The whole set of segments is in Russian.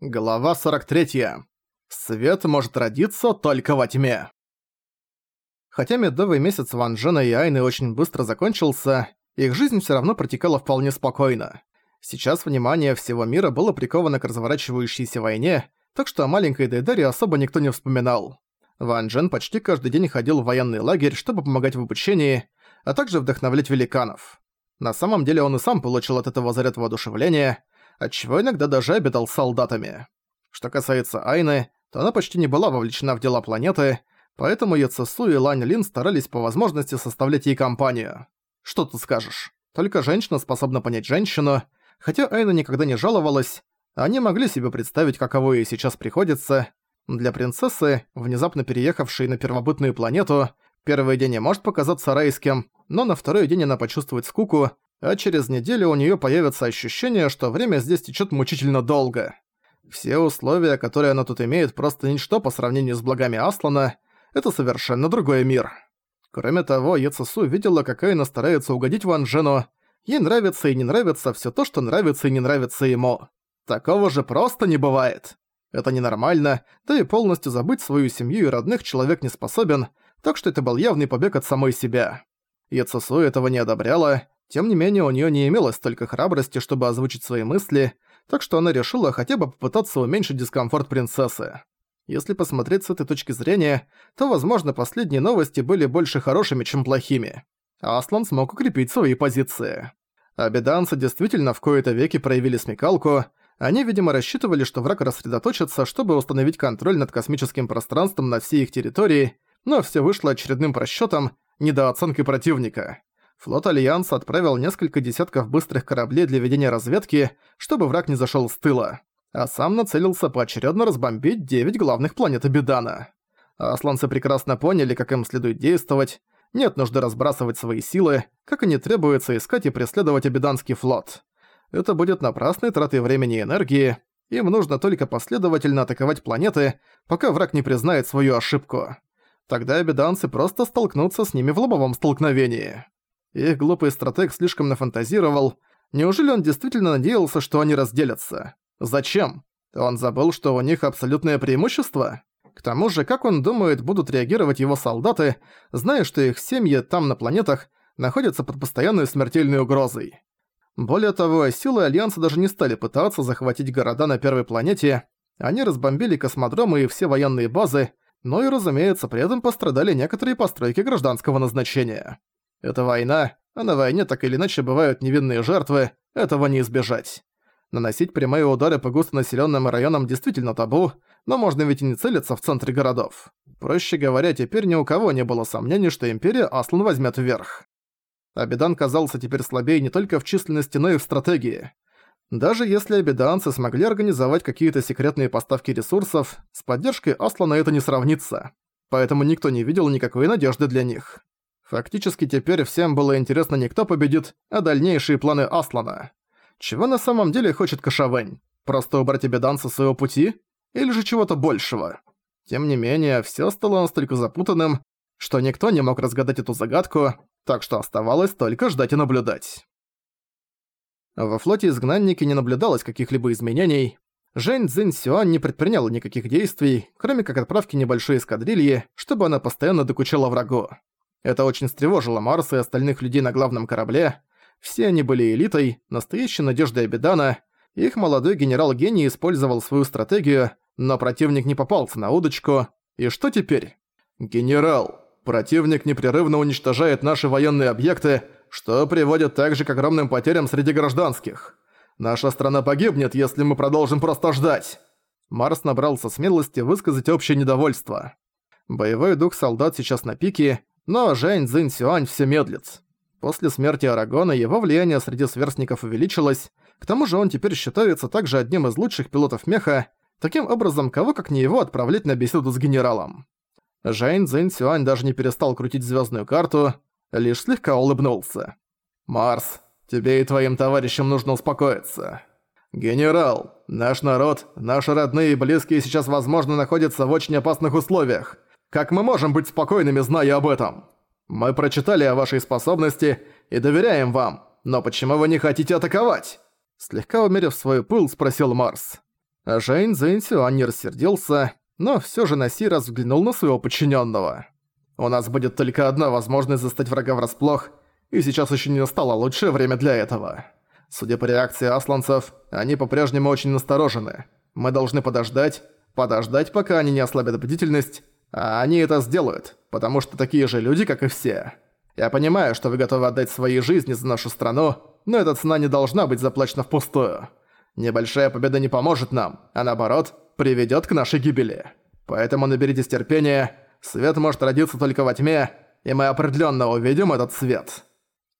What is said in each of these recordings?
Глава 43. Свет может родиться только во тьме. Хотя медовый месяц Ван Джена и Айны очень быстро закончился, их жизнь всё равно протекала вполне спокойно. Сейчас внимание всего мира было приковано к разворачивающейся войне, так что о маленькой Дейдаре особо никто не вспоминал. Ван Джен почти каждый день ходил в военный лагерь, чтобы помогать в обучении, а также вдохновлять великанов. На самом деле он и сам получил от этого заряд воодушевления, отчего иногда даже обедал с солдатами. Что касается Айны, то она почти не была вовлечена в дела планеты, поэтому Яцесу и Лань Лин старались по возможности составлять ей компанию. Что тут скажешь? Только женщина способна понять женщину, хотя Айна никогда не жаловалась, они могли себе представить, каково ей сейчас приходится. Для принцессы, внезапно переехавшей на первобытную планету, первый день не может показаться райским, но на второй день она почувствует скуку, а через неделю у неё появится ощущение, что время здесь течёт мучительно долго. Все условия, которые она тут имеет, просто ничто по сравнению с благами Аслана, это совершенно другой мир. Кроме того, Яцесу видела, какая она старается угодить Ван Джену. Ей нравится и не нравится всё то, что нравится и не нравится ему. Такого же просто не бывает. Это ненормально, да и полностью забыть свою семью и родных человек не способен, так что это был явный побег от самой себя. Яцесу этого не одобряла, тем не менее, у неё не имелось столько храбрости, чтобы озвучить свои мысли, так что она решила хотя бы попытаться уменьшить дискомфорт принцессы. Если посмотреть с этой точки зрения, то, возможно, последние новости были больше хорошими, чем плохими. Аслан смог укрепить свои позиции. Абиданцы действительно в кои-то веки проявили смекалку, они, видимо, рассчитывали, что враг рассредоточится, чтобы установить контроль над космическим пространством на всей их территории, но всё вышло очередным просчётом, недооценкой противника. Флот Альянса отправил несколько десятков быстрых кораблей для ведения разведки, чтобы враг не зашёл с тыла, а сам нацелился поочерёдно разбомбить девять главных планет Абидана. Асланцы прекрасно поняли, как им следует действовать, нет нужды разбрасывать свои силы, как и не требуется искать и преследовать Абиданский флот. Это будет напрасной тратой времени и энергии, им нужно только последовательно атаковать планеты, пока враг не признает свою ошибку. Тогда абиданцы просто столкнутся с ними в лобовом столкновении. Их глупый стратег слишком нафантазировал. Неужели он действительно надеялся, что они разделятся? Зачем? Он забыл, что у них абсолютное преимущество? К тому же, как он думает, будут реагировать его солдаты, зная, что их семьи там на планетах находятся под постоянной смертельной угрозой? Более того, силы Альянса даже не стали пытаться захватить города на первой планете, они разбомбили космодромы и все военные базы, но и, разумеется, при этом пострадали некоторые постройки гражданского назначения. Это война, а на войне так или иначе бывают невинные жертвы, этого не избежать. Наносить прямые удары по густонаселенным районам действительно табу, но можно ведь и не целиться в центре городов. Проще говоря, теперь ни у кого не было сомнений, что Империя Аслан возьмет вверх. Абидан казался теперь слабее не только в численности, но и в стратегии. Даже если абиданцы смогли организовать какие-то секретные поставки ресурсов, с поддержкой Аслана это не сравнится. Поэтому никто не видел никакой надежды для них. Фактически теперь всем было интересно не кто победит, а дальнейшие планы Аслана. Чего на самом деле хочет Кашавэнь? Просто убрать Абидан со своего пути? Или же чего-то большего? Тем не менее, всё стало настолько запутанным, что никто не мог разгадать эту загадку, так что оставалось только ждать и наблюдать. Во флоте изгнанники не наблюдалось каких-либо изменений. Жень Цзинь Сюань не предпринял никаких действий, кроме как отправки небольшой эскадрильи, чтобы она постоянно докучала врагу. Это очень встревожило Марса и остальных людей на главном корабле. Все они были элитой, настоящей надеждой Абидана. Их молодой генерал-гений использовал свою стратегию, но противник не попался на удочку. И что теперь? «Генерал, противник непрерывно уничтожает наши военные объекты, что приводит также к огромным потерям среди гражданских. Наша страна погибнет, если мы продолжим просто ждать». Марс набрался смелости высказать общее недовольство. Боевой дух солдат сейчас на пике, но Жень Цзинь Сюань все медлит. После смерти Арагона его влияние среди сверстников увеличилось, к тому же он теперь считается также одним из лучших пилотов меха, таким образом, кого как не его отправлять на беседу с генералом. Жень Цзинь Сюань даже не перестал крутить звездную карту, лишь слегка улыбнулся. «Марс, тебе и твоим товарищам нужно успокоиться. Генерал, наш народ, наши родные и близкие сейчас, возможно, находятся в очень опасных условиях. Как мы можем быть спокойными, зная об этом? Мы прочитали о вашей способности и доверяем вам, но почему вы не хотите атаковать?» Слегка умерив свой пыл, спросил Марс. Жень Зэнсюань не рассердился, но всё же на сей раз взглянул на своего подчинённого. «У нас будет только одна возможность застать врага врасплох, и сейчас ещё не настало лучшее время для этого. Судя по реакции асланцев, они по-прежнему очень насторожены. Мы должны подождать, подождать, пока они не ослабят бдительность, а они это сделают, потому что такие же люди, как и все. Я понимаю, что вы готовы отдать свои жизни за нашу страну, но эта цена не должна быть заплачена впустую. Небольшая победа не поможет нам, а наоборот, приведёт к нашей гибели. Поэтому наберитесь терпения, свет может родиться только во тьме, и мы определённо увидим этот свет».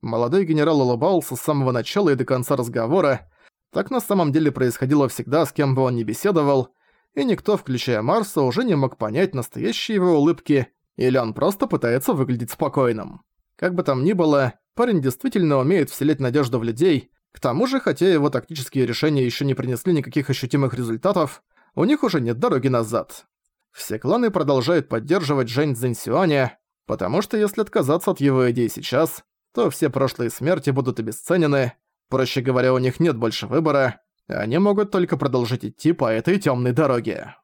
Молодой генерал улыбался с самого начала и до конца разговора. Так на самом деле происходило всегда, с кем бы он ни беседовал, и никто, включая Марса, уже не мог понять настоящие его улыбки, или он просто пытается выглядеть спокойным. Как бы там ни было, парень действительно умеет вселять надежду в людей, к тому же, хотя его тактические решения еще не принесли никаких ощутимых результатов, у них уже нет дороги назад. Все кланы продолжают поддерживать Жень Цзиньсюаня, потому что если отказаться от его идей сейчас, то все прошлые смерти будут обесценены, проще говоря, у них нет больше выбора, они могут только продолжить идти по этой темной дороге.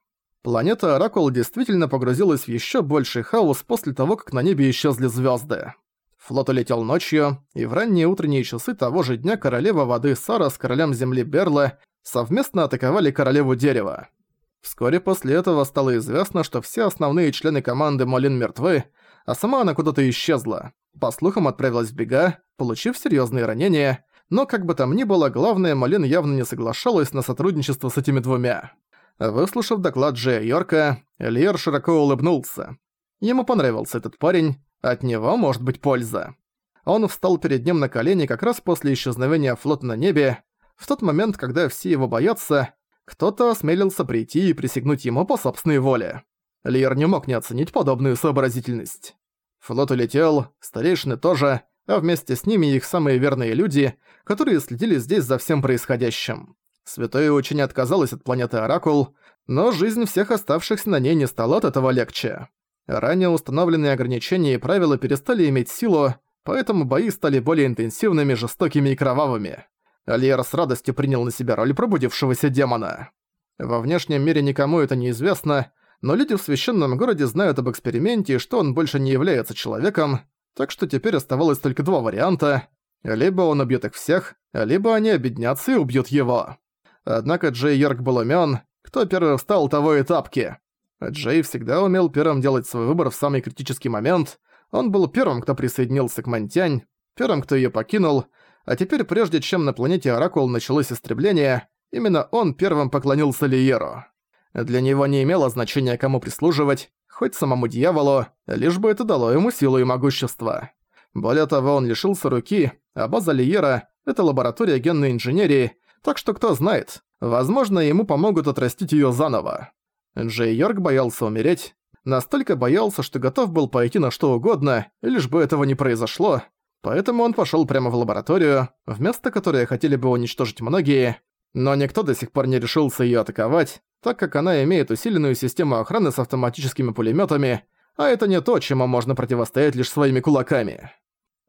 Планета Оракул действительно погрузилась в еще больший хаос после того, как на небе исчезли звезды. Флот улетел ночью, и в ранние утренние часы того же дня королева воды Сара с королем земли Берла совместно атаковали королеву дерева. Вскоре после этого стало известно, что все основные члены команды Молин мертвы, а сама она куда-то исчезла. По слухам отправилась в бега, получив серьезные ранения, но как бы там ни было, главное, Малин явно не соглашалась на сотрудничество с этими двумя. Выслушав доклад Джея Йорка, Эльер широко улыбнулся. Ему понравился этот парень, от него может быть польза. Он встал перед ним на колени как раз после исчезновения флота на небе. В тот момент, когда все его боятся, кто-то осмелился прийти и присягнуть ему по собственной воле. Лиер не мог не оценить подобную сообразительность. Флот улетел, старейшины тоже, а вместе с ними их самые верные люди, которые следили здесь за всем происходящим. Святое учение отказалось от планеты Оракул, но жизнь всех оставшихся на ней не стала от этого легче. Ранее установленные ограничения и правила перестали иметь силу, поэтому бои стали более интенсивными, жестокими и кровавыми. Альер с радостью принял на себя роль пробудившегося демона. Во внешнем мире никому это не известно, но люди в священном городе знают об эксперименте и что он больше не является человеком, так что теперь оставалось только два варианта. Либо он убьет их всех, либо они объединятся и убьют его. Однако Джей Йорк был умён, кто первый встал, того и тапки. Джей всегда умел первым делать свой выбор в самый критический момент. Он был первым, кто присоединился к Мантянь, первым, кто её покинул, а теперь прежде чем на планете Оракул началось истребление, именно он первым поклонился Лиеру. Для него не имело значения, кому прислуживать, хоть самому дьяволу, лишь бы это дало ему силу и могущество. Более того, он лишился руки, а база Лиера — это лаборатория генной инженерии, так что кто знает, возможно, ему помогут отрастить её заново. Джей Йорк боялся умереть, настолько боялся, что готов был пойти на что угодно, лишь бы этого не произошло, поэтому он пошёл прямо в лабораторию, в место, которое хотели бы уничтожить многие, но никто до сих пор не решился её атаковать, так как она имеет усиленную систему охраны с автоматическими пулемётами, а это не то, чему можно противостоять лишь своими кулаками.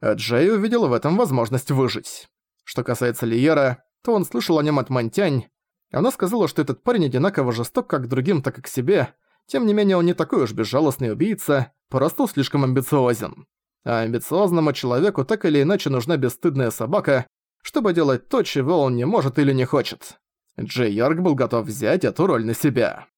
А Джей увидел в этом возможность выжить. Что касается Лиера, то он слышал о нем от Монтянь. Она сказала, что этот парень одинаково жесток как к другим, так и к себе. Тем не менее, он не такой уж безжалостный убийца, просто слишком амбициозен. А амбициозному человеку так или иначе нужна бесстыдная собака, чтобы делать то, чего он не может или не хочет. Джей Йорк был готов взять эту роль на себя.